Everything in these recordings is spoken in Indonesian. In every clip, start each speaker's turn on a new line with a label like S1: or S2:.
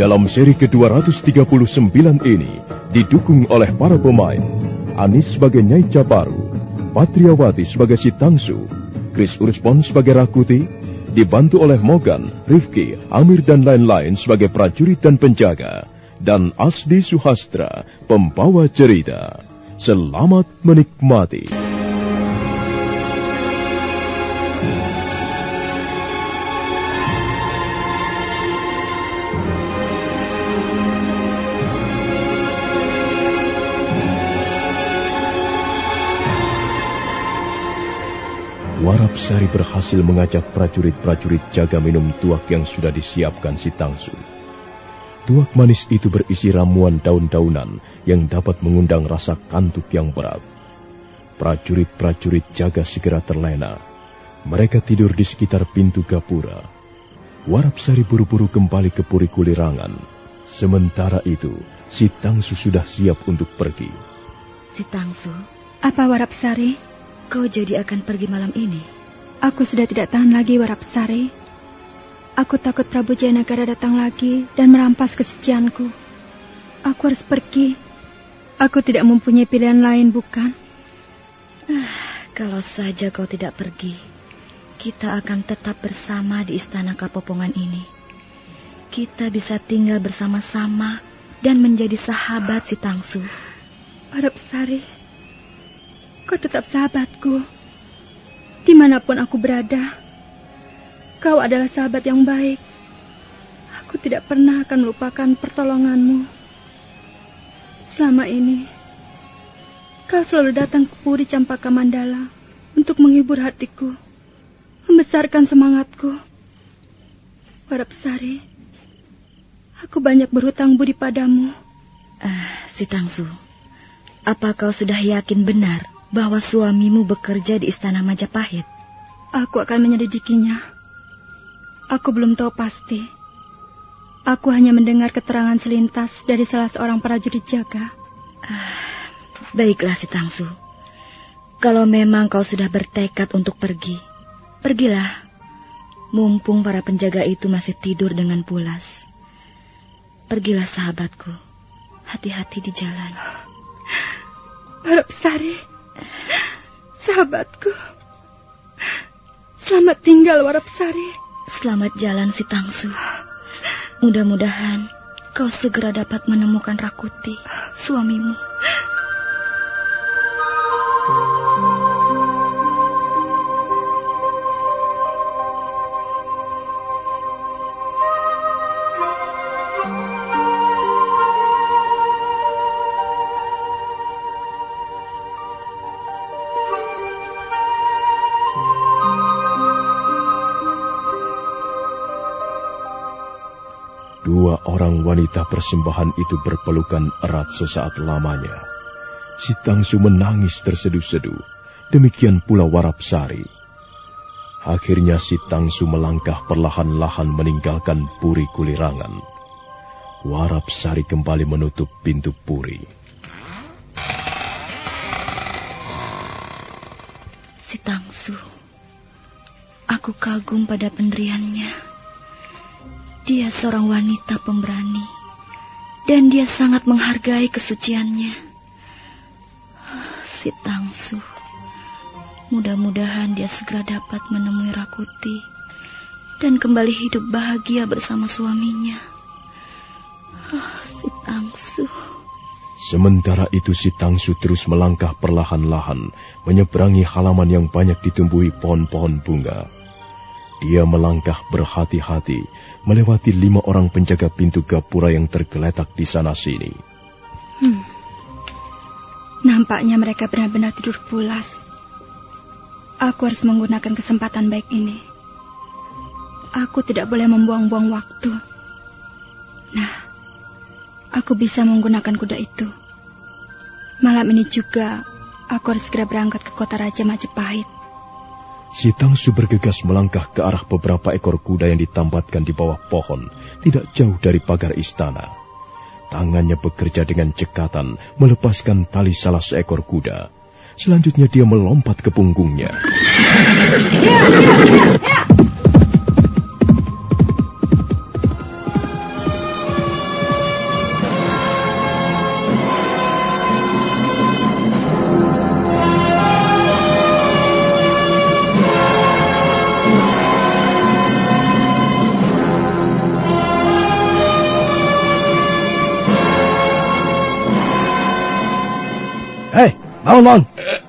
S1: Dalam seri ke-239 ini didukung oleh para pemain Anis sebagai Nyai Caparu, Patriawati sebagai si Tangsu, Chris Urspon sebagai Rakuti, dibantu oleh Mogan, Rifki, Amir dan lain-lain sebagai prajurit dan penjaga, dan Asdi Suhastra, pembawa cerita. Selamat menikmati. Warap Sari berhasil mengajak prajurit-prajurit jaga minum tuak yang sudah disiapkan si Tangsu. Tuak manis itu berisi ramuan daun-daunan yang dapat mengundang rasa kantuk yang berat. Prajurit-prajurit jaga segera terlena. Mereka tidur di sekitar pintu gapura. Warap Sari buru-buru kembali ke Puri Kulirangan. Sementara itu, si Tangsu sudah siap untuk pergi.
S2: Si Tangsu,
S3: Apa Warap Sari?
S2: Kau jadi akan pergi malam ini?
S3: Aku sudah tidak tahan lagi Warap Sari. Aku takut Prabu Jayanagara datang lagi dan merampas kesucianku. Aku harus pergi. Aku tidak mempunyai pilihan lain, bukan?
S2: Kalau saja kau tidak pergi, kita akan tetap bersama di istana Kapopongan ini. Kita bisa tinggal bersama-sama dan menjadi sahabat si Tangsu.
S3: Warap Sari, kau tetap sahabatku. Di mana pun aku berada, kau adalah sahabat yang baik. Aku tidak pernah akan melupakan pertolonganmu. Selama ini, kau selalu datang ke Puri Campaka Mandala untuk menghibur hatiku, membesarkan semangatku. Warap Sari, aku banyak berhutang budi padamu.
S2: Ah, si Tangsu, apa kau sudah yakin benar bahwa suamimu bekerja di istana Majapahit?
S3: Aku akan menyelidikinya. Aku belum tahu pasti. Aku hanya mendengar keterangan selintas dari salah seorang prajurit jaga.
S2: Baiklah si Tangsu. Kalau memang kau sudah bertekad untuk pergi, pergilah. Mumpung para penjaga itu masih tidur dengan pulas. Pergilah sahabatku. Hati-hati di jalan.
S3: Warap Sari, sahabatku. Selamat tinggal Warap Sari.
S2: Selamat jalan si Tangsu. Mudah-mudahan kau segera dapat menemukan Rakuti, suamimu.
S1: Orang wanita persembahan itu berpelukan erat sesaat lamanya. Si Tangsu menangis terseduh-seduh. Demikian pula Warap Sari. Akhirnya si Tangsu melangkah perlahan-lahan meninggalkan puri kulirangan. Warap Sari kembali menutup pintu puri.
S2: Si Tangsu. Aku kagum pada pendiriannya. Dia seorang wanita pemberani. Dan dia sangat menghargai kesuciannya. Si Tangsu. Mudah-mudahan dia segera dapat menemui Rakuti. Dan kembali hidup bahagia bersama suaminya. Ah, Si Tangsu.
S1: Sementara itu si Tangsu terus melangkah perlahan-lahan menyeberangi halaman yang banyak ditumbuhi pohon-pohon bunga. Dia melangkah berhati-hati melewati lima orang penjaga pintu gapura yang tergeletak di sana-sini.
S3: Hmm. Nampaknya mereka benar-benar tidur pulas. Aku harus menggunakan kesempatan baik ini. Aku tidak boleh membuang-buang waktu. Nah, aku bisa menggunakan kuda itu. Malam ini juga aku harus segera berangkat ke kota Raja Majapahit.
S1: Si Tangsu bergegas melangkah ke arah beberapa ekor kuda yang ditambatkan di bawah pohon, tidak jauh dari pagar istana. Tangannya bekerja dengan cekatan, melepaskan tali salah seekor kuda. Selanjutnya dia melompat ke punggungnya.
S4: Hei, bangun, bangun.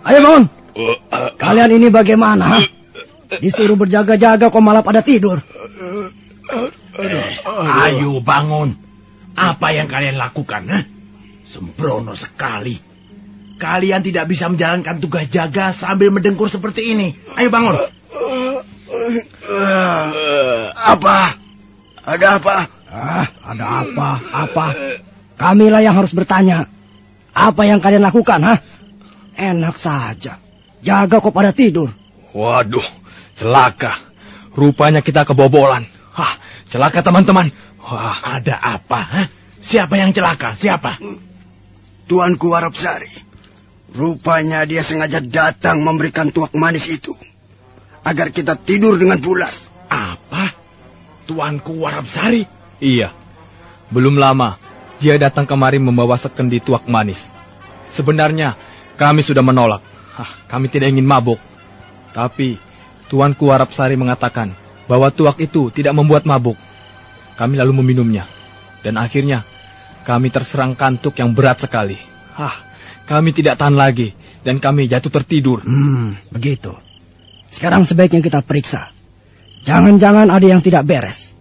S4: Ayo bangun. Kalian ini bagaimana? Ha? Disuruh berjaga-jaga kok malah pada tidur.
S5: Ayo bangun. Apa yang kalian lakukan? Ha? Sembrono sekali. Kalian tidak bisa menjalankan tugas jaga sambil mendengkur seperti ini. Ayo bangun.
S4: Apa? Ada apa? Ah, ada apa? Apa? Kamilah yang harus bertanya. Apa yang kalian lakukan, ha? Enak saja. Jaga kok pada tidur.
S6: Waduh, celaka. Rupanya kita kebobolan. Hah, celaka teman-teman.
S5: Wah, ada apa? Ha? Siapa yang celaka? Siapa?
S7: Tuanku Arab Sari. Rupanya dia sengaja datang memberikan tuak manis itu. Agar kita tidur dengan pulas.
S5: Apa? Tuanku Warab Sari?
S6: Iya. Belum lama, dia datang kemari membawa sekendi tuak manis. Sebenarnya, kami sudah menolak. Hah, kami tidak ingin mabuk. Tapi, Tuanku Warab Sari mengatakan bahwa tuak itu tidak membuat mabuk. Kami lalu meminumnya. Dan akhirnya, kami terserang kantuk yang berat sekali. Hah, kami tidak tahan lagi dan kami jatuh tertidur.
S4: Hmm, begitu. Sekarang sebaiknya kita periksa. Jangan-jangan ada yang tidak beres.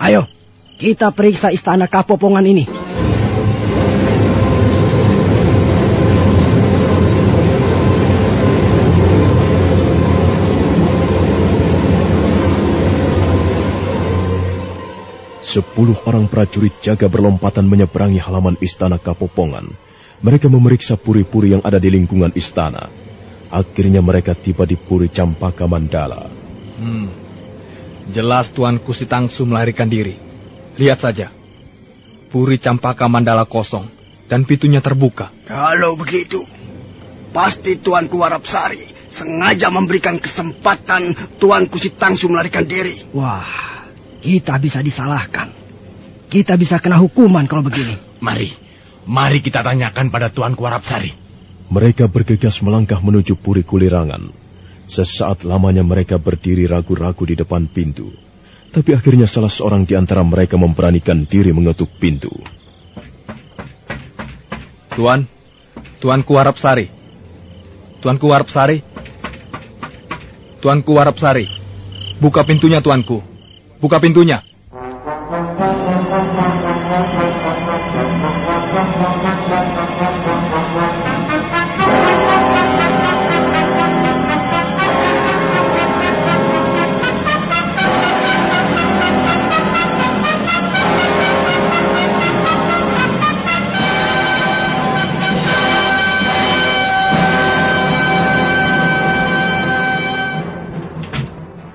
S4: Ayo, kita periksa istana Kapopongan ini.
S1: Sepuluh orang prajurit jaga berlompatan menyeberangi halaman istana Kapopongan mereka memeriksa puri-puri yang ada di lingkungan istana. Akhirnya mereka tiba di Puri Campaka Mandala.
S6: Hmm. Jelas Tuan Kusitangsu melarikan diri. Lihat saja. Puri Campaka Mandala kosong dan pintunya terbuka.
S7: Kalau begitu, pasti Tuan Kuwarap Sari sengaja memberikan kesempatan Tuan Kusitangsu melarikan diri.
S4: Wah, kita bisa disalahkan. Kita bisa kena hukuman kalau begini.
S5: Mari, Mari kita tanyakan pada Tuan Kuarapsari.
S1: Mereka bergegas melangkah menuju puri kulirangan. Sesaat lamanya mereka berdiri ragu-ragu di depan pintu. Tapi akhirnya salah seorang di antara mereka memberanikan diri mengetuk pintu.
S6: Tuan, Tuan Kuarapsari. Tuan Kuarapsari. Tuan Kuarapsari. Buka pintunya, Tuanku. Buka pintunya.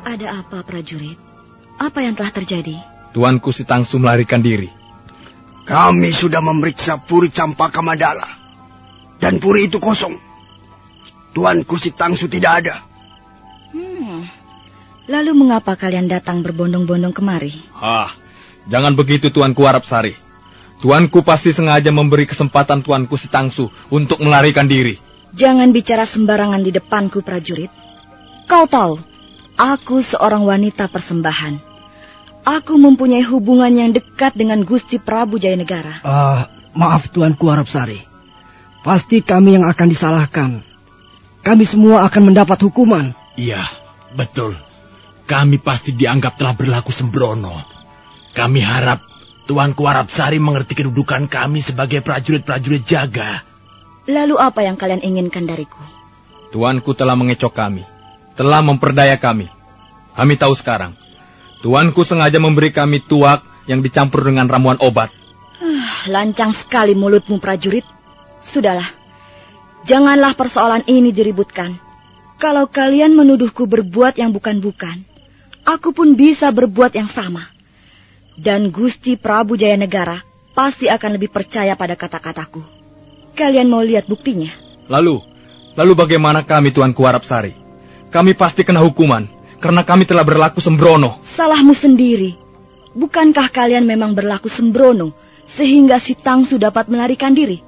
S2: Ada apa, prajurit? Apa yang telah terjadi?
S6: Tuanku si Tangsu melarikan diri.
S7: Kami sudah memeriksa Puri Campaka Mandala. Dan Puri itu kosong. Tuanku si Tangsu tidak ada.
S2: Hmm. Lalu mengapa kalian datang berbondong-bondong kemari?
S6: Ah, jangan begitu Tuanku Arab Sari. Tuanku pasti sengaja memberi kesempatan Tuanku si Tangsu untuk melarikan diri.
S2: Jangan bicara sembarangan di depanku, prajurit. Kau tahu, aku seorang wanita persembahan. Aku mempunyai hubungan yang dekat dengan Gusti Prabu Jayanegara.
S4: Ah, uh, maaf Tuanku Arab Sari. Pasti kami yang akan disalahkan. Kami semua akan mendapat hukuman.
S5: Iya, betul. Kami pasti dianggap telah berlaku sembrono. Kami harap Tuanku Arab Sari mengerti kedudukan kami sebagai prajurit-prajurit jaga.
S2: Lalu apa yang kalian inginkan dariku?
S6: Tuanku telah mengecok kami. Telah memperdaya kami. Kami tahu sekarang Tuanku sengaja memberi kami tuak yang dicampur dengan ramuan obat.
S2: Uh, lancang sekali mulutmu, prajurit. Sudahlah, janganlah persoalan ini diributkan. Kalau kalian menuduhku berbuat yang bukan-bukan, aku pun bisa berbuat yang sama. Dan Gusti Prabu Jayanegara pasti akan lebih percaya pada kata-kataku. Kalian mau lihat buktinya?
S6: Lalu, lalu bagaimana kami Tuanku Arab Sari? Kami pasti kena hukuman karena kami telah berlaku sembrono.
S2: Salahmu sendiri. Bukankah kalian memang berlaku sembrono sehingga si Tangsu dapat melarikan diri?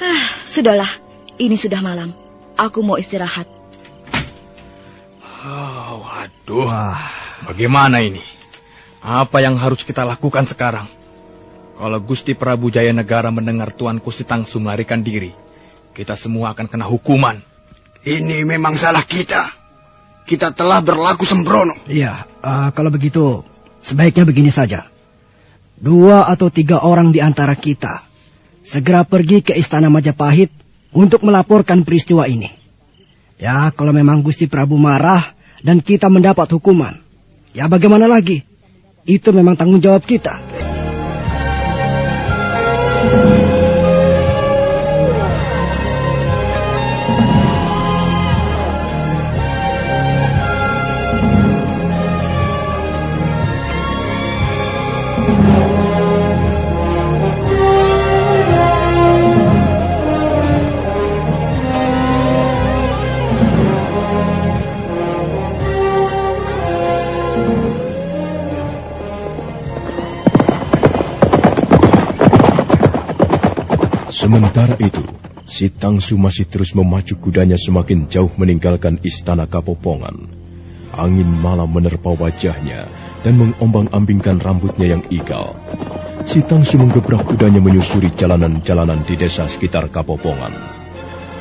S2: Ah, sudahlah. Ini sudah malam. Aku mau istirahat.
S6: Oh, waduh. Bagaimana ini? Apa yang harus kita lakukan sekarang? Kalau Gusti Prabu Jaya Negara mendengar Tuanku si Tangsu melarikan diri, kita semua akan kena hukuman.
S7: Ini memang salah kita. Kita telah berlaku sembrono.
S4: Iya, uh, kalau begitu sebaiknya begini saja. Dua atau tiga orang di antara kita segera pergi ke istana Majapahit untuk melaporkan peristiwa ini. Ya, kalau memang Gusti Prabu marah dan kita mendapat hukuman, ya bagaimana lagi? Itu memang tanggung jawab kita.
S1: Sementara itu, si Tangsu masih terus memacu kudanya semakin jauh meninggalkan istana Kapopongan. Angin malam menerpa wajahnya dan mengombang-ambingkan rambutnya yang ikal. Si Tangsu menggebrak kudanya menyusuri jalanan-jalanan di desa sekitar Kapopongan.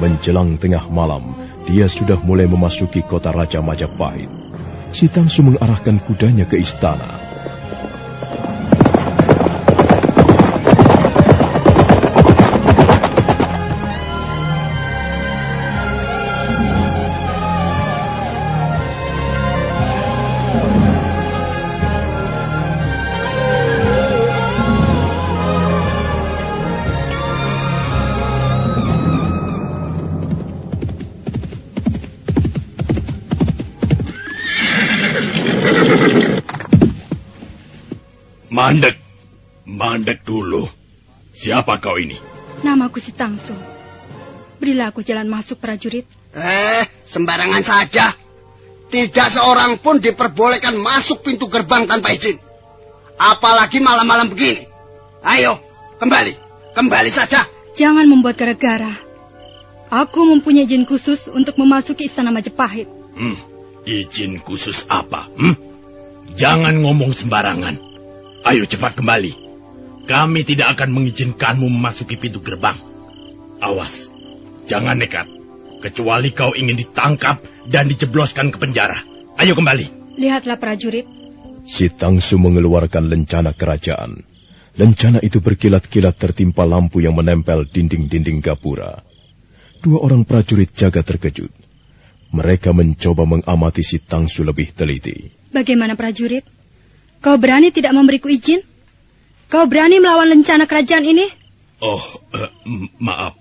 S1: Menjelang tengah malam, dia sudah mulai memasuki kota Raja Majapahit. Si Tangsu mengarahkan kudanya ke istana.
S5: Siapa kau ini?
S3: Namaku si Tangsu. Berilah aku jalan masuk prajurit.
S7: Eh, sembarangan saja. Tidak seorang pun diperbolehkan masuk pintu gerbang tanpa izin. Apalagi malam-malam begini. Ayo, kembali. Kembali saja.
S3: Jangan membuat gara-gara. Aku mempunyai izin khusus untuk memasuki istana Majapahit.
S5: Hmm, izin khusus apa? Hmm? Jangan ngomong sembarangan. Ayo cepat kembali. Kami tidak akan mengizinkanmu memasuki pintu gerbang. Awas, jangan nekat. Kecuali kau ingin ditangkap dan dijebloskan ke penjara. Ayo kembali.
S3: Lihatlah prajurit.
S1: Si Tangsu mengeluarkan lencana kerajaan. Lencana itu berkilat-kilat tertimpa lampu yang menempel dinding-dinding gapura. Dua orang prajurit jaga terkejut. Mereka mencoba mengamati si Tangsu lebih teliti.
S3: Bagaimana prajurit? Kau berani tidak memberiku izin? Kau berani melawan lencana kerajaan ini?
S5: Oh, uh, maaf.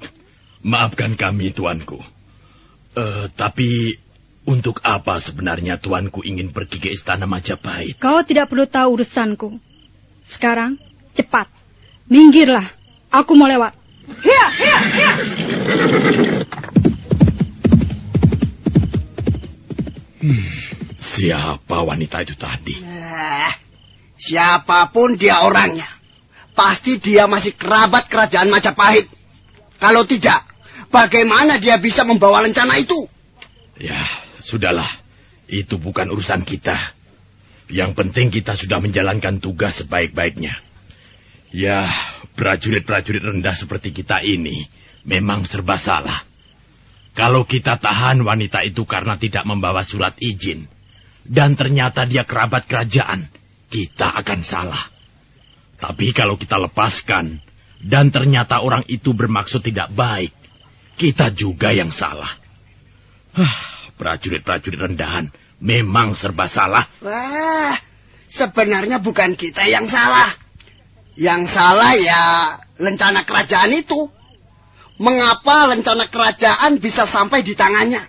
S5: Maafkan kami, tuanku. Uh, tapi untuk apa sebenarnya tuanku ingin pergi ke istana Majapahit?
S3: Kau tidak perlu tahu urusanku. Sekarang, cepat. Minggirlah. Aku mau lewat. Hiya, hiya, hiya.
S5: Hmm, siapa wanita itu tadi?
S7: Eh, Siapa pun dia orangnya. Pasti dia masih kerabat kerajaan Majapahit. Kalau tidak, bagaimana dia bisa membawa lencana itu?
S5: Ya, sudahlah. Itu bukan urusan kita. Yang penting kita sudah menjalankan tugas sebaik-baiknya. Ya, prajurit-prajurit rendah seperti kita ini memang serba salah. Kalau kita tahan wanita itu karena tidak membawa surat izin, dan ternyata dia kerabat kerajaan, kita akan salah. Tapi kalau kita lepaskan, dan ternyata orang itu bermaksud tidak baik, kita juga yang salah. Prajurit-prajurit rendahan memang serba salah.
S7: Wah, sebenarnya bukan kita yang salah. Yang salah ya lencana kerajaan itu. Mengapa lencana kerajaan bisa sampai di tangannya?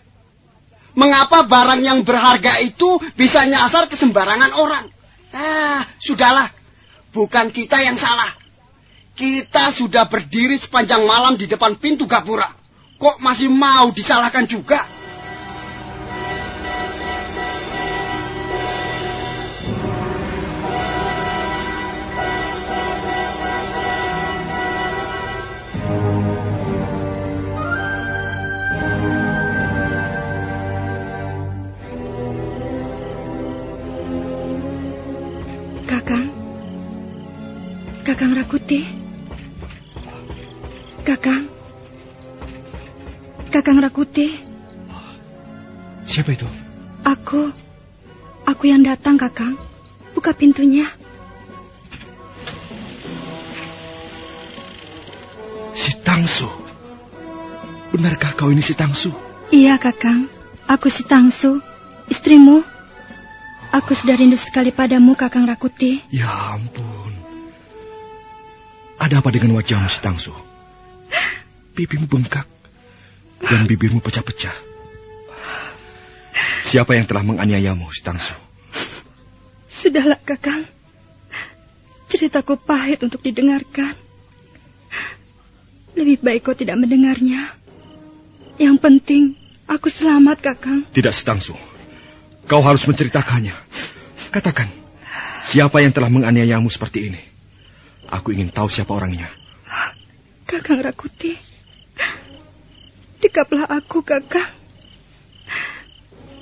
S7: Mengapa barang yang berharga itu bisa nyasar ke sembarangan orang? Ah, sudahlah. Bukan kita yang salah. Kita sudah berdiri sepanjang malam di depan pintu gapura. Kok masih mau disalahkan juga?
S3: Kakang Rakuti. Kakang. Kakang Rakuti.
S8: Siapa itu?
S3: Aku. Aku yang datang, Kakang. Buka pintunya.
S8: Si Tangsu. Benarkah kau ini si Tangsu?
S3: Iya, Kakang. Aku si Tangsu, istrimu. Aku sudah rindu sekali padamu, Kakang Rakuti.
S8: Ya ampun. Ada apa dengan wajahmu si Tangsu? Pipimu bengkak dan bibirmu pecah-pecah. Siapa yang telah menganiayamu, Stangsu?
S3: Sudahlah, Kakang. Ceritaku pahit untuk didengarkan. Lebih baik kau tidak mendengarnya. Yang penting, aku selamat, Kakang.
S8: Tidak, Stangsu. Kau harus menceritakannya. Katakan, siapa yang telah menganiayamu seperti ini? Aku ingin tahu siapa orangnya.
S3: Kakang Rakuti. Dekaplah aku, Kakang.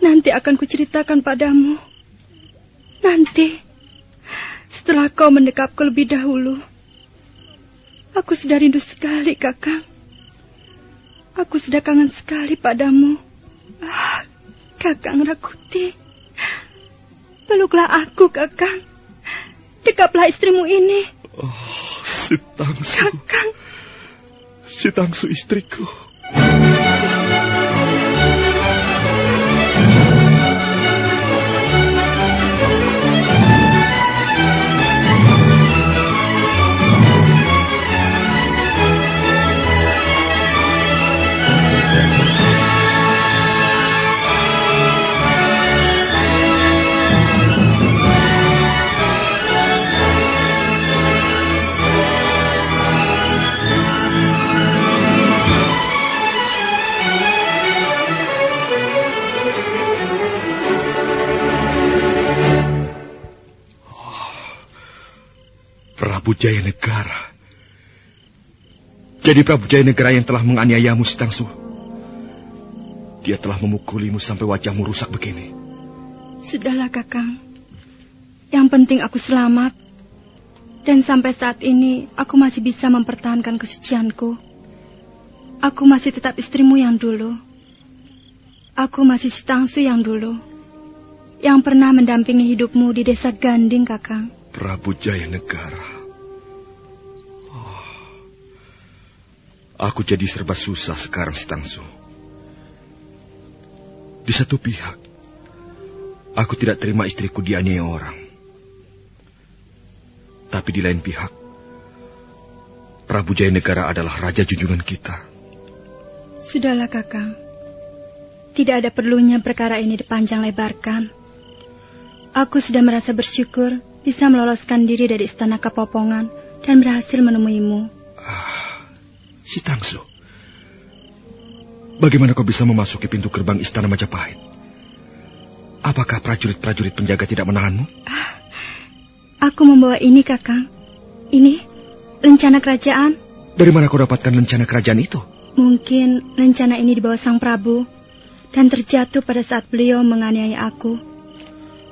S3: Nanti akan kuceritakan padamu. Nanti, setelah kau mendekapku lebih dahulu. Aku sudah rindu sekali, Kakang. Aku sudah kangen sekali padamu. Ah, Kakang Rakuti. Peluklah aku, Kakang. Dekaplah istrimu ini.
S8: Oh, si Tangsu.
S3: Kakang.
S8: Si Tangsu istriku. Prabu Jaya Negara. Jadi Prabu Jaya Negara yang telah menganiayamu, Sitangsu. Dia telah memukulimu sampai wajahmu rusak begini.
S3: Sudahlah, Kakang. Yang penting aku selamat. Dan sampai saat ini aku masih bisa mempertahankan kesucianku. Aku masih tetap istrimu yang dulu. Aku masih Sitangsu yang dulu. Yang pernah mendampingi hidupmu di desa Ganding, Kakang.
S8: Prabu Jaya Negara. Aku jadi serba susah sekarang, Stangsu. Di satu pihak, aku tidak terima istriku dianiaya orang. Tapi di lain pihak, Prabu Jaya Negara adalah raja junjungan kita.
S3: Sudahlah, Kakang. Tidak ada perlunya perkara ini dipanjang lebarkan. Aku sudah merasa bersyukur bisa meloloskan diri dari istana Kapopongan dan berhasil menemuimu.
S8: Ah, Si Tangsu. Bagaimana kau bisa memasuki pintu gerbang istana Majapahit? Apakah prajurit-prajurit penjaga tidak menahanmu?
S3: Ah, aku membawa ini, Kakang. Ini rencana kerajaan.
S8: Dari mana kau dapatkan rencana kerajaan itu?
S3: Mungkin rencana ini dibawa Sang Prabu dan terjatuh pada saat beliau menganiaya aku.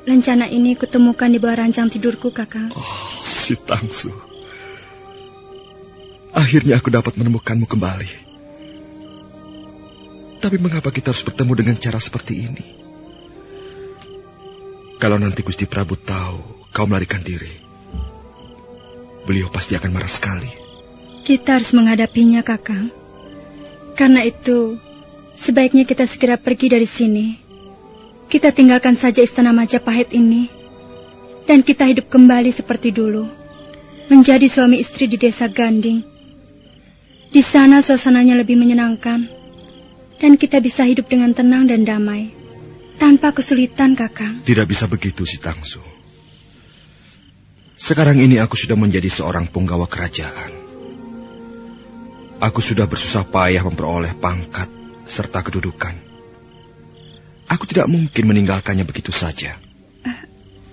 S3: Rencana ini kutemukan di bawah ranjang tidurku, Kakang.
S8: Oh, si Tangsu. Akhirnya aku dapat menemukanmu kembali. Tapi mengapa kita harus bertemu dengan cara seperti ini? Kalau nanti Gusti Prabu tahu kau melarikan diri, beliau pasti akan marah sekali.
S3: Kita harus menghadapinya, Kakang. Karena itu, sebaiknya kita segera pergi dari sini. Kita tinggalkan saja istana Majapahit ini. Dan kita hidup kembali seperti dulu. Menjadi suami istri di desa Ganding di sana suasananya lebih menyenangkan. Dan kita bisa hidup dengan tenang dan damai. Tanpa kesulitan, Kakang.
S8: Tidak bisa begitu, si Tangsu. Sekarang ini aku sudah menjadi seorang penggawa kerajaan. Aku sudah bersusah payah memperoleh pangkat serta kedudukan. Aku tidak mungkin meninggalkannya begitu saja.
S3: Eh,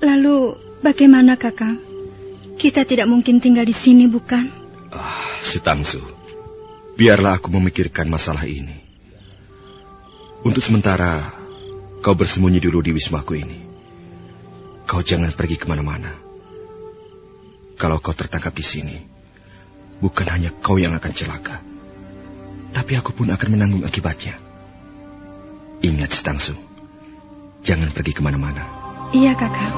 S3: lalu bagaimana, Kakang? Kita tidak mungkin tinggal di sini, bukan?
S8: Ah, si Tangsu. Biarlah aku memikirkan masalah ini. Untuk sementara, kau bersembunyi dulu di wismaku ini. Kau jangan pergi ke mana-mana. Kalau kau tertangkap di sini, bukan hanya kau yang akan celaka, Tapi aku pun akan menanggung akibatnya. Ingat, Stangsu. Jangan pergi ke mana-mana.
S3: Iya, kakak.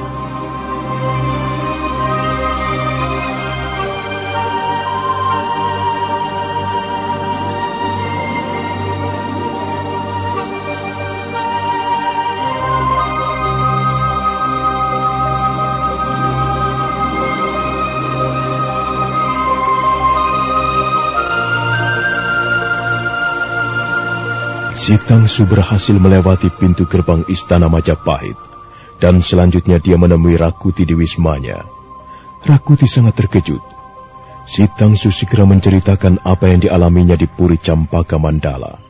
S1: Si Tangsu berhasil melewati pintu gerbang istana Majapahit dan selanjutnya dia menemui Rakuti di wismanya. Rakuti sangat terkejut. Si Tangsu segera menceritakan apa yang dialaminya di Puri Campaka Mandala.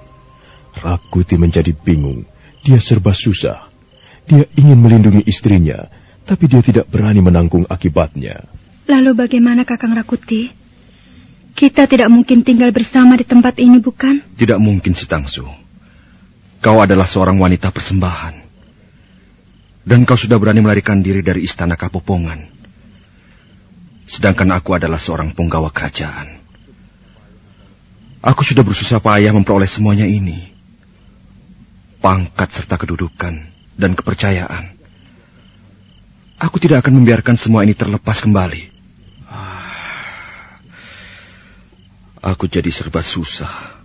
S1: Rakuti menjadi bingung. Dia serba susah. Dia ingin melindungi istrinya, tapi dia tidak berani menanggung akibatnya.
S3: Lalu bagaimana Kakang Rakuti? Kita tidak mungkin tinggal bersama di tempat ini, bukan?
S8: Tidak mungkin, si Tangsu. Kau adalah seorang wanita persembahan. Dan kau sudah berani melarikan diri dari istana Kapopongan. Sedangkan aku adalah seorang penggawa kerajaan. Aku sudah bersusah payah memperoleh semuanya ini. Pangkat serta kedudukan dan kepercayaan. Aku tidak akan membiarkan semua ini terlepas kembali. Ah. Aku jadi serba susah.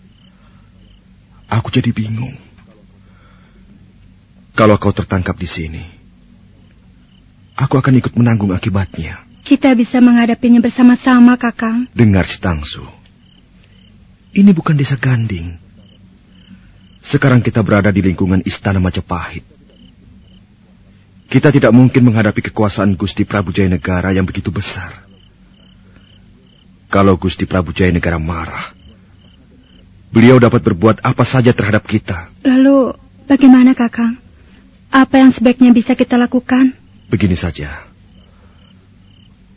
S8: Aku jadi bingung. Kalau kau tertangkap di sini, aku akan ikut menanggung akibatnya.
S3: Kita bisa menghadapinya bersama-sama, Kakang.
S8: Dengar si Tangsu. Ini bukan desa Ganding. Sekarang kita berada di lingkungan Istana Majapahit. Kita tidak mungkin menghadapi kekuasaan Gusti Prabu Jayanegara yang begitu besar. Kalau Gusti Prabu Jayanegara marah, beliau dapat berbuat apa saja terhadap kita.
S3: Lalu, bagaimana, Kakang? Apa yang sebaiknya bisa kita lakukan?
S8: Begini saja.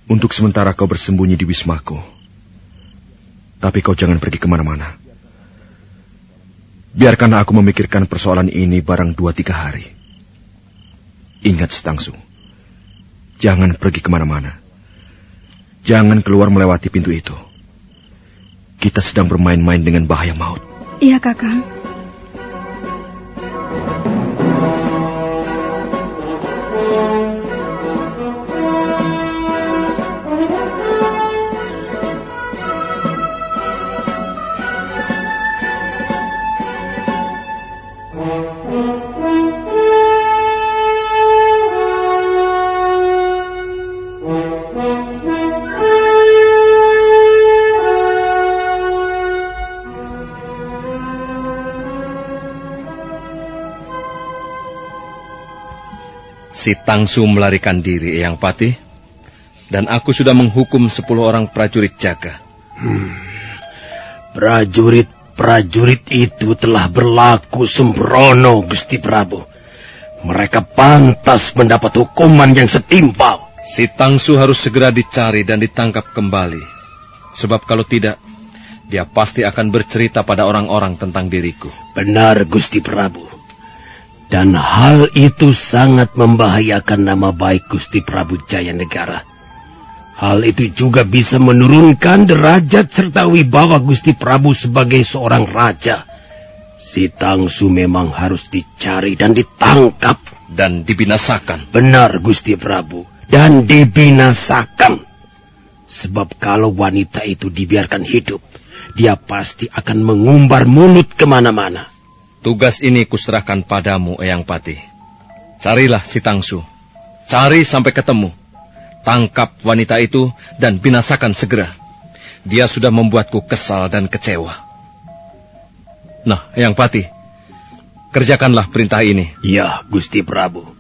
S8: Untuk sementara kau bersembunyi di Wismaku. Tapi kau jangan pergi ke mana-mana. Biarkanlah aku memikirkan persoalan ini barang dua tiga hari. Ingat, Stangsu. Jangan pergi ke mana-mana. Jangan keluar melewati pintu itu. Kita sedang bermain-main dengan bahaya maut.
S3: Iya, Kakang.
S9: Si Tangsu melarikan diri, Eyang Patih. Dan aku sudah menghukum sepuluh orang prajurit jaga. Hmm.
S10: Prajurit-prajurit itu telah berlaku sembrono, Gusti Prabu. Mereka pantas mendapat hukuman yang setimpal.
S9: Si Tangsu harus segera dicari dan ditangkap kembali. Sebab kalau tidak, dia pasti akan bercerita pada orang-orang tentang diriku.
S10: Benar, Gusti Prabu. Dan hal itu sangat membahayakan nama baik Gusti Prabu Jaya Negara. Hal itu juga bisa menurunkan derajat serta wibawa Gusti Prabu sebagai seorang raja. Si Tangsu memang harus dicari dan ditangkap.
S9: Dan dibinasakan.
S10: Benar Gusti Prabu. Dan dibinasakan. Sebab kalau wanita itu dibiarkan hidup, dia pasti akan mengumbar mulut ke mana-mana.
S9: Tugas ini kuserahkan padamu, Eyang Pati. Carilah si Tangsu. Cari sampai ketemu. Tangkap wanita itu dan binasakan segera. Dia sudah membuatku kesal dan kecewa. Nah, Eyang Pati, kerjakanlah perintah ini.
S10: Ya, Gusti Prabu.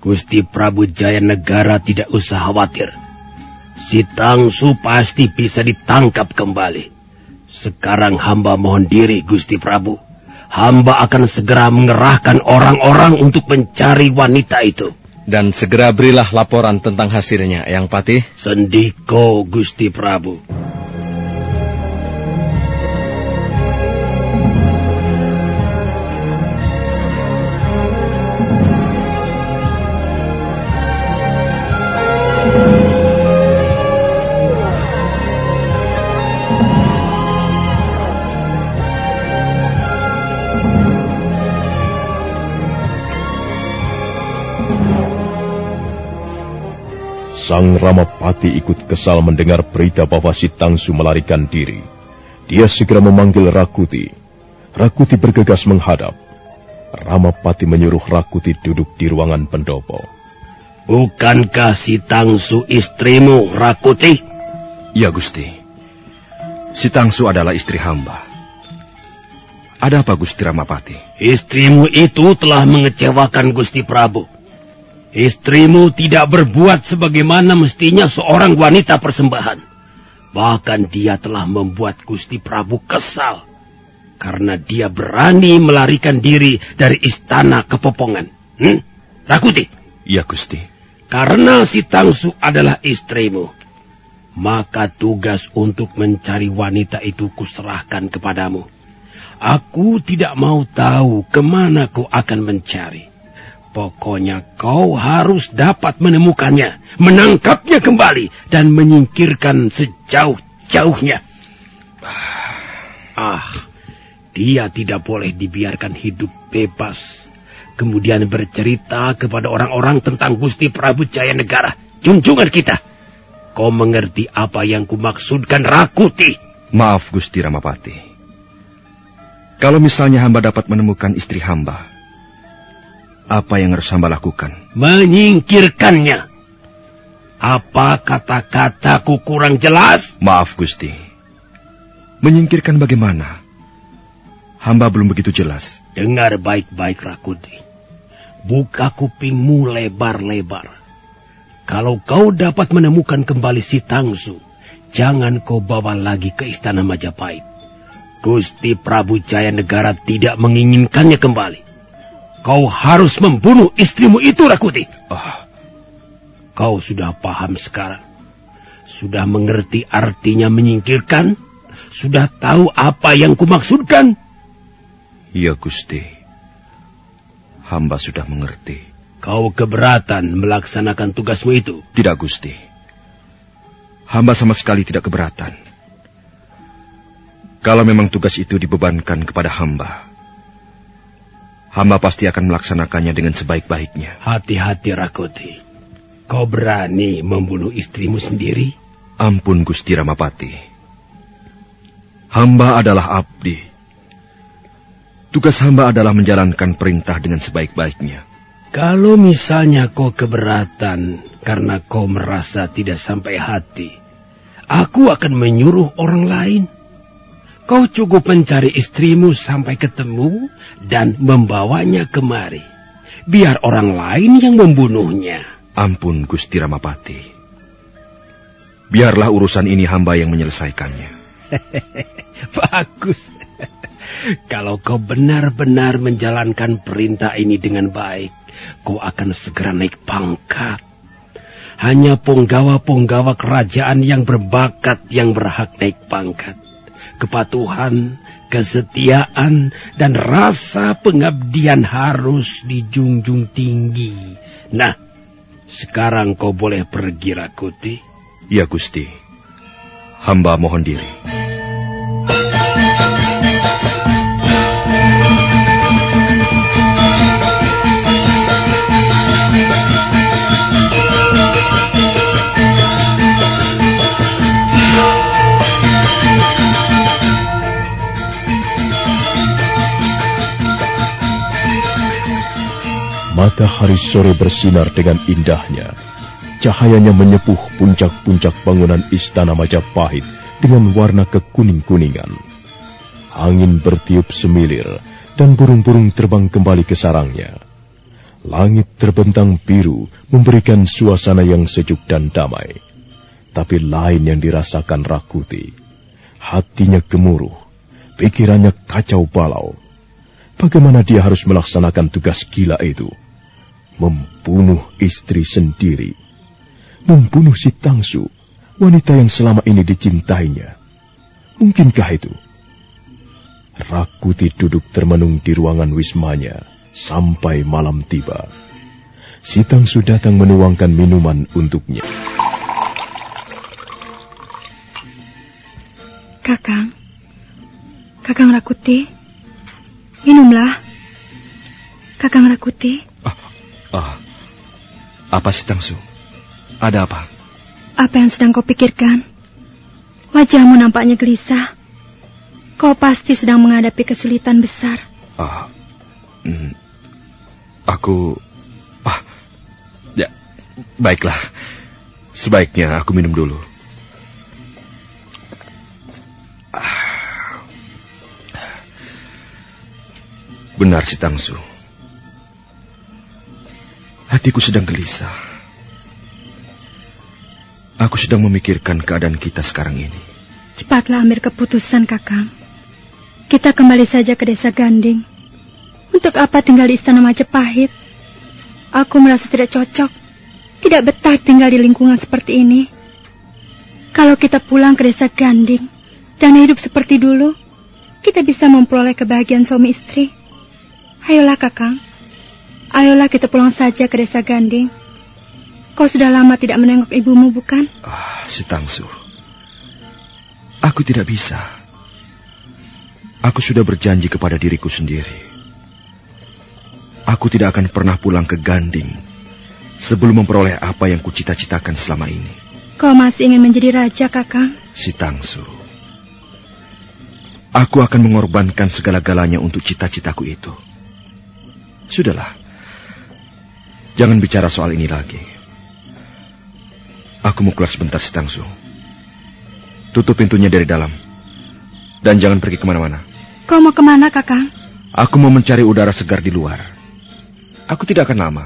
S10: Gusti Prabu Jaya Negara tidak usah khawatir. Si Tangsu pasti bisa ditangkap kembali. Sekarang hamba mohon diri, Gusti Prabu hamba akan segera mengerahkan orang-orang untuk mencari wanita itu.
S9: Dan segera berilah laporan tentang hasilnya, Yang Patih.
S10: Sendiko, Gusti Prabu.
S1: Sang Ramapati ikut kesal mendengar berita bahwa si Tangsu melarikan diri. Dia segera memanggil Rakuti. Rakuti bergegas menghadap. Ramapati menyuruh Rakuti duduk di ruangan pendopo.
S10: Bukankah si Tangsu istrimu, Rakuti?
S8: Ya, Gusti. Si Tangsu adalah istri hamba. Ada apa Gusti Ramapati?
S10: Istrimu itu telah mengecewakan Gusti Prabu. Istrimu tidak berbuat sebagaimana mestinya seorang wanita persembahan. Bahkan dia telah membuat Gusti Prabu kesal. Karena dia berani melarikan diri dari istana kepopongan. Hmm? Rakuti?
S8: Ya Gusti.
S10: Karena si Tangsu adalah istrimu. Maka tugas untuk mencari wanita itu kuserahkan kepadamu. Aku tidak mau tahu ke mana kau akan mencari. Pokoknya kau harus dapat menemukannya, menangkapnya kembali, dan menyingkirkan sejauh-jauhnya. Ah, dia tidak boleh dibiarkan hidup bebas. Kemudian bercerita kepada orang-orang tentang Gusti Prabu Jaya Negara, junjungan kita. Kau mengerti apa yang kumaksudkan, Rakuti?
S8: Maaf, Gusti Ramapati. Kalau misalnya hamba dapat menemukan istri hamba, apa yang harus hamba lakukan?
S10: Menyingkirkannya. Apa kata-kataku kurang jelas?
S8: Maaf, Gusti. Menyingkirkan bagaimana? Hamba belum begitu jelas.
S10: Dengar baik-baik, Rakuti. Buka kupingmu lebar-lebar. Kalau kau dapat menemukan kembali si Tangsu, jangan kau bawa lagi ke istana Majapahit. Gusti Prabu Jaya Negara tidak menginginkannya kembali. Kau harus membunuh istrimu itu, Rakuti. Oh. Kau sudah paham sekarang. Sudah mengerti artinya menyingkirkan? Sudah tahu apa yang kumaksudkan?
S8: Iya, Gusti. Hamba sudah mengerti.
S10: Kau keberatan melaksanakan tugasmu itu?
S8: Tidak, Gusti. Hamba sama sekali tidak keberatan. Kalau memang tugas itu dibebankan kepada hamba, hamba pasti akan melaksanakannya dengan sebaik-baiknya.
S10: Hati-hati, Rakoti. Kau berani membunuh istrimu sendiri?
S8: Ampun, Gusti Ramapati. Hamba adalah abdi. Tugas hamba adalah menjalankan perintah dengan sebaik-baiknya.
S10: Kalau misalnya kau keberatan karena kau merasa tidak sampai hati, aku akan menyuruh orang lain Kau cukup mencari istrimu sampai ketemu dan membawanya kemari. Biar orang lain yang membunuhnya.
S8: Ampun Gusti Ramapati. Biarlah urusan ini hamba yang menyelesaikannya.
S10: Bagus. Kalau kau benar-benar menjalankan perintah ini dengan baik, kau akan segera naik pangkat. Hanya penggawa-penggawa kerajaan yang berbakat yang berhak naik pangkat kepatuhan, kesetiaan, dan rasa pengabdian harus dijunjung tinggi. Nah, sekarang kau boleh pergi, Rakuti.
S8: Ya, Gusti. Hamba mohon diri.
S1: Matahari sore bersinar dengan indahnya. Cahayanya menyepuh puncak-puncak bangunan istana Majapahit dengan warna kekuning-kuningan. Angin bertiup semilir dan burung-burung terbang kembali ke sarangnya. Langit terbentang biru memberikan suasana yang sejuk dan damai. Tapi lain yang dirasakan Rakuti. Hatinya gemuruh, pikirannya kacau balau. Bagaimana dia harus melaksanakan tugas gila itu? Membunuh istri sendiri, membunuh si Tangsu, wanita yang selama ini dicintainya. Mungkinkah itu? Rakuti duduk termenung di ruangan wismanya sampai malam tiba. Si Tangsu datang menuangkan minuman untuknya.
S3: Kakang, Kakang Rakuti, minumlah. Kakang Rakuti.
S8: Ah, apa sih Tangsu? Ada apa?
S3: Apa yang sedang kau pikirkan? Wajahmu nampaknya gelisah. Kau pasti sedang menghadapi kesulitan besar.
S8: Ah, hmm, aku, ah, ya, baiklah. Sebaiknya aku minum dulu. Ah. Benar si Tangsu. Hatiku sedang gelisah. Aku sedang memikirkan keadaan kita sekarang ini.
S3: Cepatlah ambil keputusan, Kakang. Kita kembali saja ke desa Ganding. Untuk apa tinggal di istana Majapahit? Aku merasa tidak cocok. Tidak betah tinggal di lingkungan seperti ini. Kalau kita pulang ke desa Ganding dan hidup seperti dulu, kita bisa memperoleh kebahagiaan suami istri. Ayolah, Kakang. Ayolah kita pulang saja ke desa Ganding. Kau sudah lama tidak menengok ibumu, bukan?
S8: Ah, si Tangsu. Aku tidak bisa. Aku sudah berjanji kepada diriku sendiri. Aku tidak akan pernah pulang ke Ganding sebelum memperoleh apa yang kucita-citakan selama ini.
S3: Kau masih ingin menjadi raja, Kakang?
S8: Si Tangsu. Aku akan mengorbankan segala-galanya untuk cita-citaku itu. Sudahlah. Jangan bicara soal ini lagi. Aku mau keluar sebentar, si Tangsu. Tutup pintunya dari dalam. Dan jangan pergi ke mana-mana.
S3: Kau mau ke mana, Kakang?
S8: Aku mau mencari udara segar di luar. Aku tidak akan lama.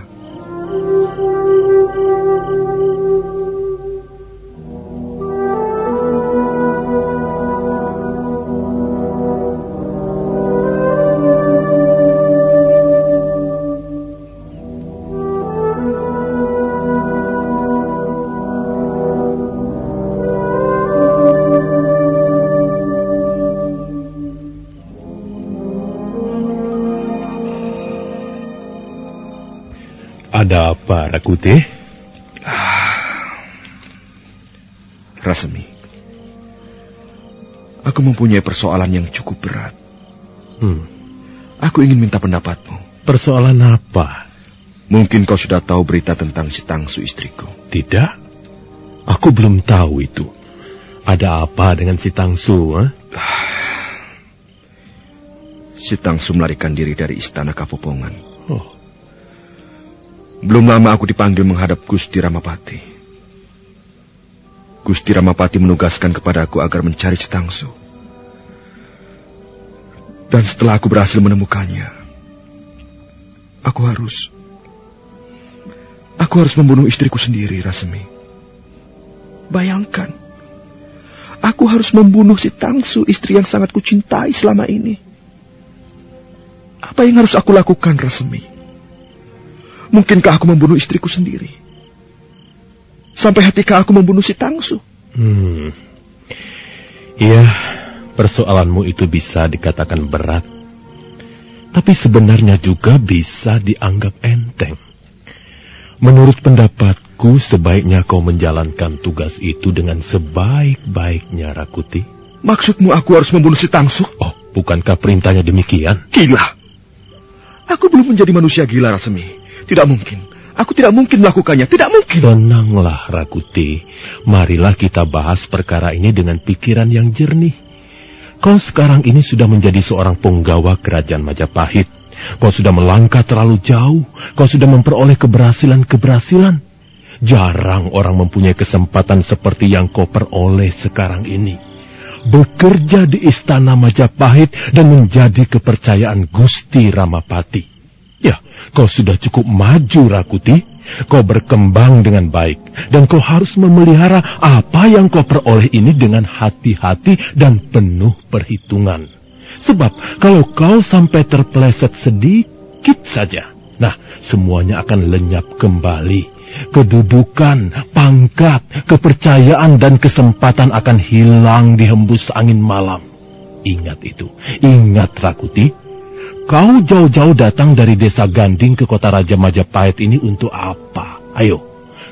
S11: Ada apa, Rakuti?
S8: Rasemi. Aku mempunyai persoalan yang cukup berat.
S11: Hmm,
S8: Aku ingin minta pendapatmu.
S11: persoalan apa?
S8: Mungkin kau sudah tahu berita tentang si Tangsu istriku.
S11: Tidak? Aku belum tahu itu. Ada apa dengan si Tangsu? eh?
S8: Si Tangsu melarikan diri dari istana Kapopongan.
S11: Oh,
S8: Belum lama aku dipanggil menghadap Gusti Ramapati. Gusti Ramapati menugaskan kepadaku agar mencari si Tangsu. Dan setelah aku berhasil menemukannya, aku harus... Aku harus membunuh istriku sendiri, Rasemi. Bayangkan, aku harus membunuh si Tangsu, istri yang sangat kucintai selama ini. Apa yang harus aku lakukan, Rasemi? Mungkinkah aku membunuh istriku sendiri? Sampai hatikah aku membunuh si Tangsu?
S11: hmm. Iya, persoalanmu itu bisa dikatakan berat. Tapi sebenarnya juga bisa dianggap enteng. Menurut pendapatku, sebaiknya kau menjalankan tugas itu dengan sebaik-baiknya, Rakuti.
S8: Maksudmu aku harus membunuh si Tangsu?
S11: Oh, bukankah perintahnya demikian?
S8: Gila! Aku belum menjadi manusia gila, Rasemi. Tidak mungkin. Aku tidak mungkin melakukannya. Tidak mungkin.
S11: Tenanglah, Rakuti. Marilah kita bahas perkara ini dengan pikiran yang jernih. Kau sekarang ini sudah menjadi seorang penggawa kerajaan Majapahit. Kau sudah melangkah terlalu jauh. Kau sudah memperoleh keberhasilan-keberhasilan. Jarang orang mempunyai kesempatan seperti yang kau peroleh sekarang ini. Bekerja di istana Majapahit dan menjadi kepercayaan Gusti Ramapati. Kau sudah cukup maju, Rakuti. Kau berkembang dengan baik, dan kau harus memelihara apa yang kau peroleh ini dengan hati-hati dan penuh perhitungan. Sebab kalau kau sampai terpeleset sedikit saja, nah semuanya akan lenyap kembali. Kedudukan, pangkat, kepercayaan, dan kesempatan akan hilang di hembus angin malam. Ingat itu, ingat Rakuti. Kau jauh-jauh datang dari desa Ganding ke kota Raja Majapahit ini untuk apa? Ayo,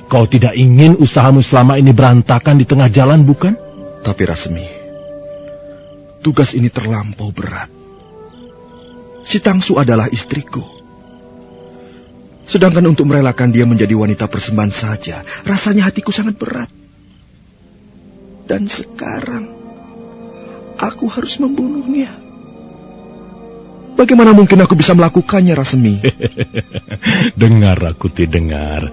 S11: kau tidak ingin usahamu selama ini berantakan di tengah jalan, bukan?
S8: Tapi Rasmi, tugas ini terlampau berat. Si Tangsu adalah istriku. Sedangkan untuk merelakan dia menjadi wanita persembahan saja, rasanya hatiku sangat berat. Dan sekarang aku harus membunuhnya. Bagaimana mungkin aku bisa melakukannya, Rasemi?
S11: dengar, Rakuti, dengar.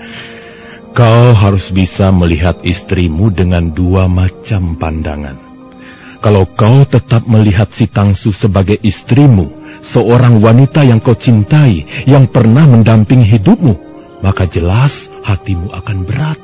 S11: Kau harus bisa melihat istrimu dengan dua macam pandangan. Kalau kau tetap melihat si Tangsu sebagai istrimu, seorang wanita yang kau cintai, yang pernah mendampingi hidupmu, maka jelas hatimu akan berat.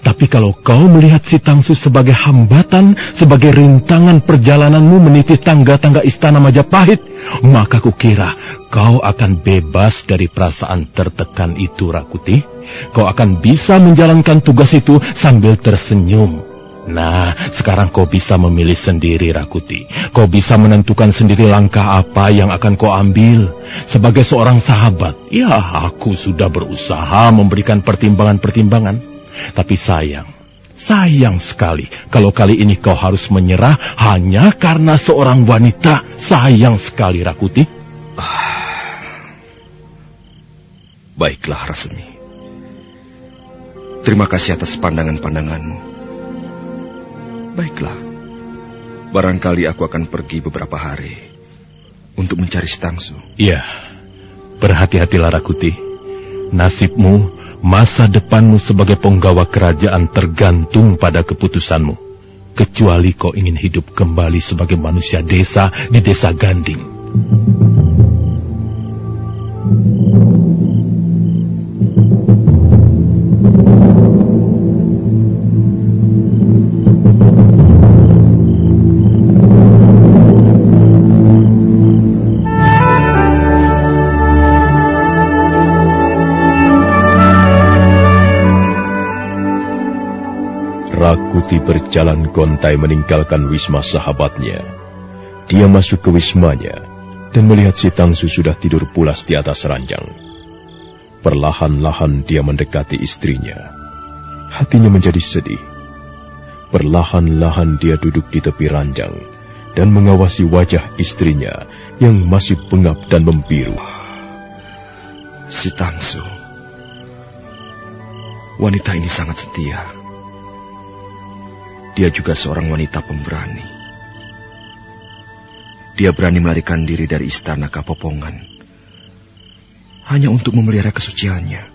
S11: Tapi kalau kau melihat si Tangsu sebagai hambatan, sebagai rintangan perjalananmu meniti tangga-tangga istana Majapahit, maka kukira kau akan bebas dari perasaan tertekan itu, Rakuti. Kau akan bisa menjalankan tugas itu sambil tersenyum. Nah, sekarang kau bisa memilih sendiri, Rakuti. Kau bisa menentukan sendiri langkah apa yang akan kau ambil. Sebagai seorang sahabat, ya aku sudah berusaha memberikan pertimbangan-pertimbangan. Tapi sayang, sayang sekali kalau kali ini kau harus menyerah hanya karena seorang wanita. Sayang sekali, Rakuti.
S8: Baiklah, Rasmi. Terima kasih atas pandangan-pandanganmu. Baiklah. Barangkali aku akan pergi beberapa hari untuk mencari Stangsu.
S11: Iya. Berhati-hatilah Rakuti. Nasibmu Masa depanmu sebagai penggawa kerajaan tergantung pada keputusanmu. Kecuali kau ingin hidup kembali sebagai manusia desa di desa Ganding.
S1: Rakuti berjalan gontai meninggalkan wisma sahabatnya. Dia masuk ke wismanya dan melihat si Tangsu sudah tidur pulas di atas ranjang. Perlahan-lahan dia mendekati istrinya. Hatinya menjadi sedih. Perlahan-lahan dia duduk di tepi ranjang dan mengawasi wajah istrinya yang masih pengap dan membiru.
S8: Si Tangsu. Wanita ini sangat setia. Dia juga seorang wanita pemberani. Dia berani melarikan diri dari istana Kapopongan hanya untuk memelihara kesuciannya.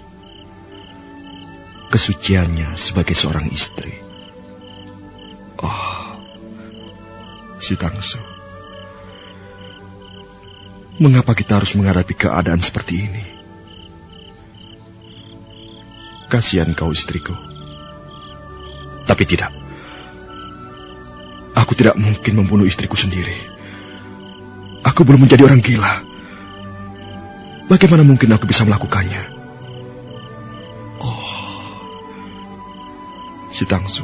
S8: Kesuciannya sebagai seorang istri. Oh, si Tangsu. Mengapa kita harus menghadapi keadaan seperti ini? Kasihan kau istriku. Tapi tidak. Aku tidak mungkin membunuh istriku sendiri. Aku belum menjadi orang gila. Bagaimana mungkin aku bisa melakukannya? Oh, si Tangsu.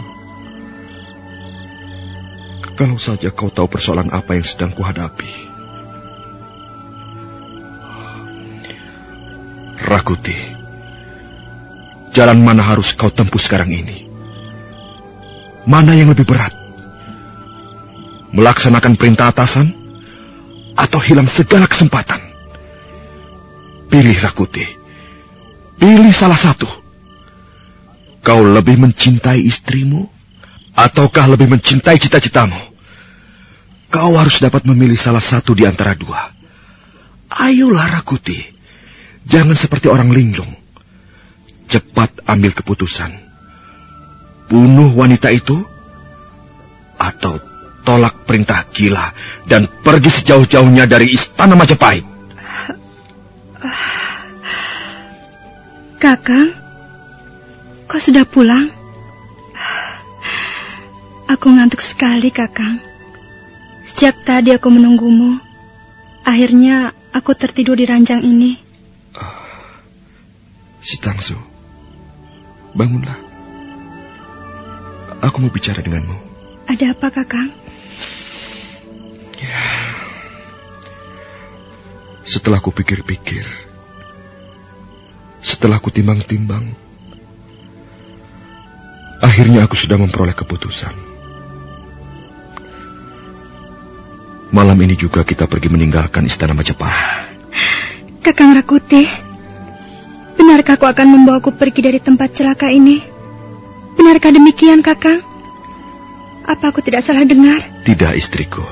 S8: Kalau saja kau tahu persoalan apa yang sedang kuhadapi. Rakuti, jalan mana harus kau tempuh sekarang ini? Mana yang lebih berat? Melaksanakan perintah atasan, atau hilang segala kesempatan. Pilih Rakuti. Pilih salah satu. Kau lebih mencintai istrimu, ataukah lebih mencintai cita-citamu? Kau harus dapat memilih salah satu di antara dua. Ayolah Rakuti. Jangan seperti orang linglung. Cepat ambil keputusan. Bunuh wanita itu, atau tolak perintah gila dan pergi sejauh-jauhnya dari istana Majapahit.
S3: Kakang, kau sudah pulang? Aku ngantuk sekali, Kakang. Sejak tadi aku menunggumu. Akhirnya aku tertidur di ranjang ini. Uh,
S8: si Tangsu, bangunlah. Aku mau bicara denganmu.
S3: Ada apa, Kakang?
S8: Ya. Setelah ku pikir-pikir, setelah ku timbang-timbang, akhirnya aku sudah memperoleh keputusan. Malam ini juga kita pergi meninggalkan istana Majapahit.
S3: Kakang Rakuti, benarkah kau akan membawaku pergi dari tempat celaka ini? Benarkah demikian, Kakang? Apa aku tidak salah dengar?
S8: Tidak, istriku.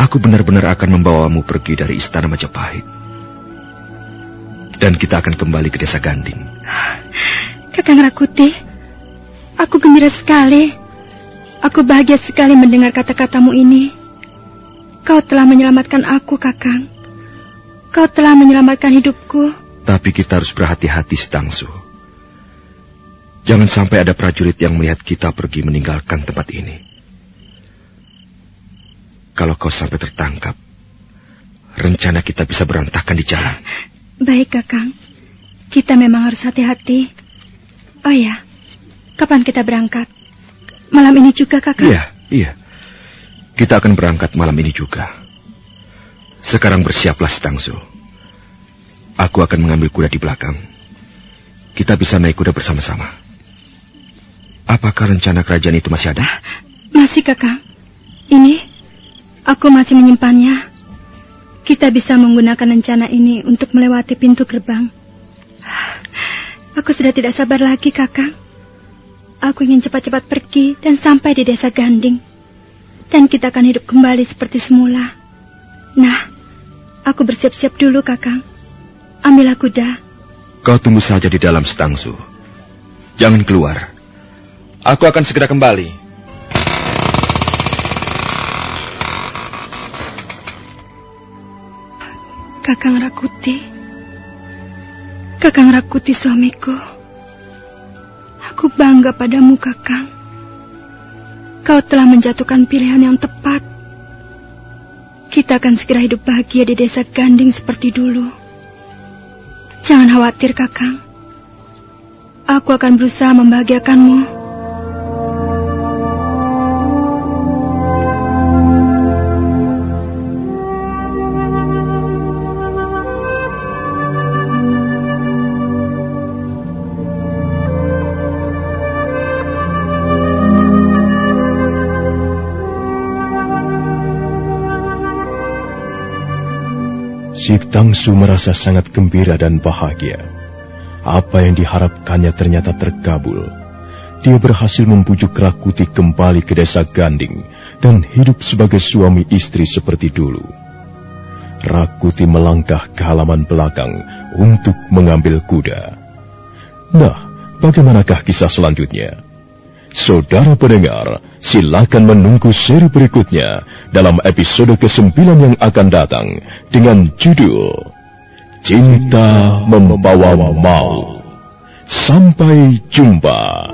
S8: Aku benar-benar akan membawamu pergi dari istana Majapahit. Dan kita akan kembali ke desa Ganding.
S3: Kakang Rakuti, aku gembira sekali. Aku bahagia sekali mendengar kata-katamu ini. Kau telah menyelamatkan aku, Kakang. Kau telah menyelamatkan hidupku.
S8: Tapi kita harus berhati-hati, Stangsu. Jangan sampai ada prajurit yang melihat kita pergi meninggalkan tempat ini. Kalau kau sampai tertangkap, rencana kita bisa berantakan di jalan.
S3: Baik, Kakang. Kita memang harus hati-hati. Oh ya, kapan kita berangkat? Malam ini juga, Kakang?
S8: Iya, iya. Kita akan berangkat malam ini juga. Sekarang bersiaplah, Stangsu. Aku akan mengambil kuda di belakang. Kita bisa naik kuda bersama-sama. Apakah rencana kerajaan itu masih ada?
S3: Masih, Kakang. Ini, aku masih menyimpannya. Kita bisa menggunakan rencana ini untuk melewati pintu gerbang. Aku sudah tidak sabar lagi, Kakang. Aku ingin cepat-cepat pergi dan sampai di desa Ganding. Dan kita akan hidup kembali seperti semula. Nah, aku bersiap-siap dulu, Kakang. Ambillah kuda.
S8: Kau tunggu saja di dalam stangsu. Jangan keluar. Aku akan segera kembali.
S3: Kakang Rakuti. Kakang Rakuti suamiku. Aku bangga padamu, Kakang. Kau telah menjatuhkan pilihan yang tepat. Kita akan segera hidup bahagia di desa Ganding seperti dulu. Jangan khawatir, Kakang. Aku akan berusaha membahagiakanmu.
S1: Si Tangsu merasa sangat gembira dan bahagia. Apa yang diharapkannya ternyata terkabul. Dia berhasil membujuk Rakuti kembali ke desa Ganding dan hidup sebagai suami istri seperti dulu. Rakuti melangkah ke halaman belakang untuk mengambil kuda. Nah, bagaimanakah kisah selanjutnya? Saudara pendengar, silakan menunggu seri berikutnya dalam episode ke-9 yang akan datang dengan judul Cinta Membawa Mau. Sampai jumpa.